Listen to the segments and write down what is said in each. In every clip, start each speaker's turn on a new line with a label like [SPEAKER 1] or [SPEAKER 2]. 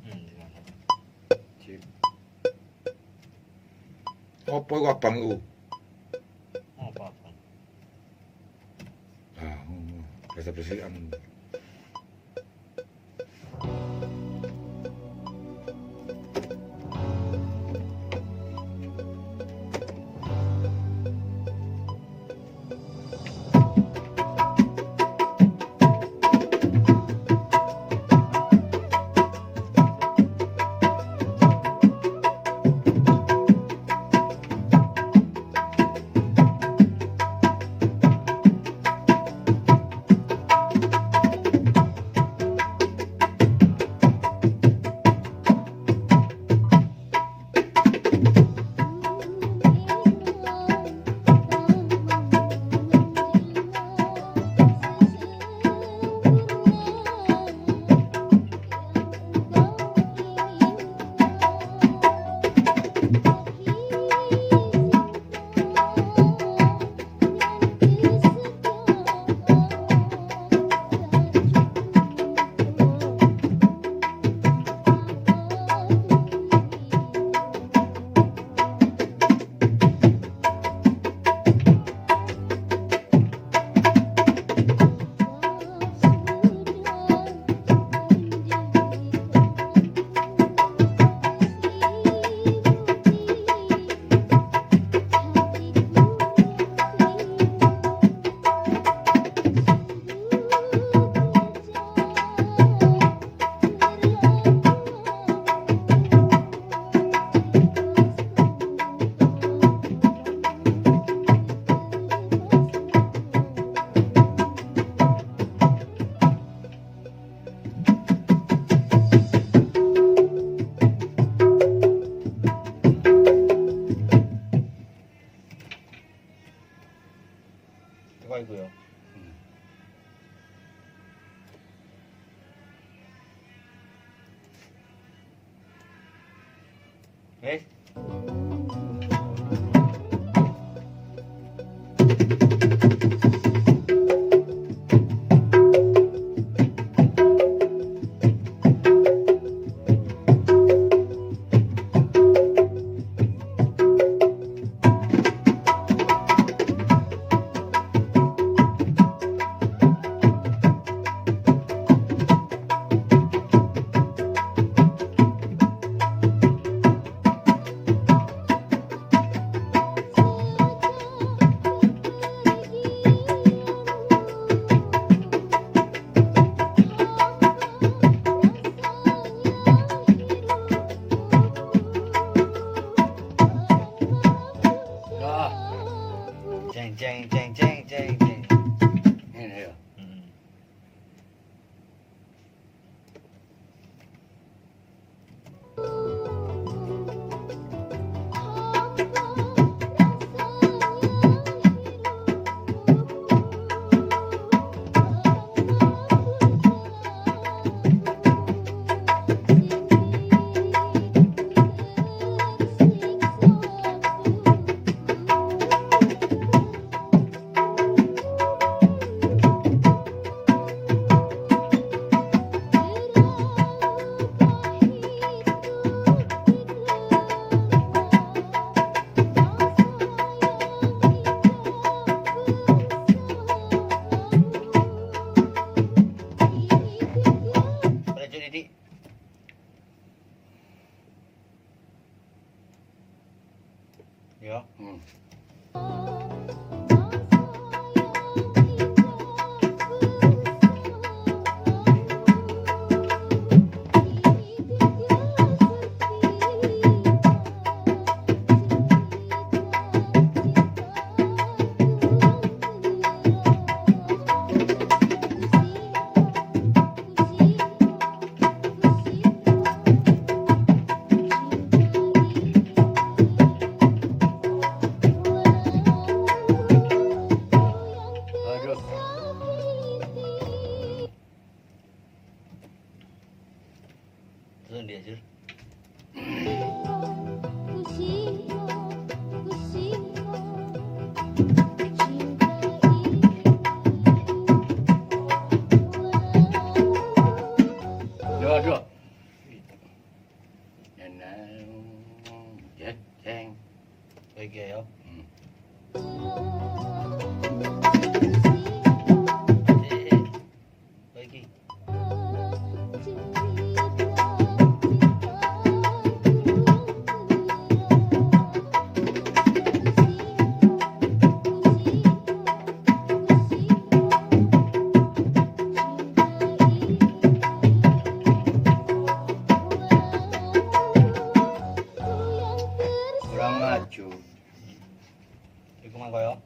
[SPEAKER 1] 嗯，是啊，是啊，我八个朋友。八个。啊，那是不是按？ 여기에요. 음. 네, 여기. Kurang maju. 도망가요.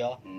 [SPEAKER 1] Yeah.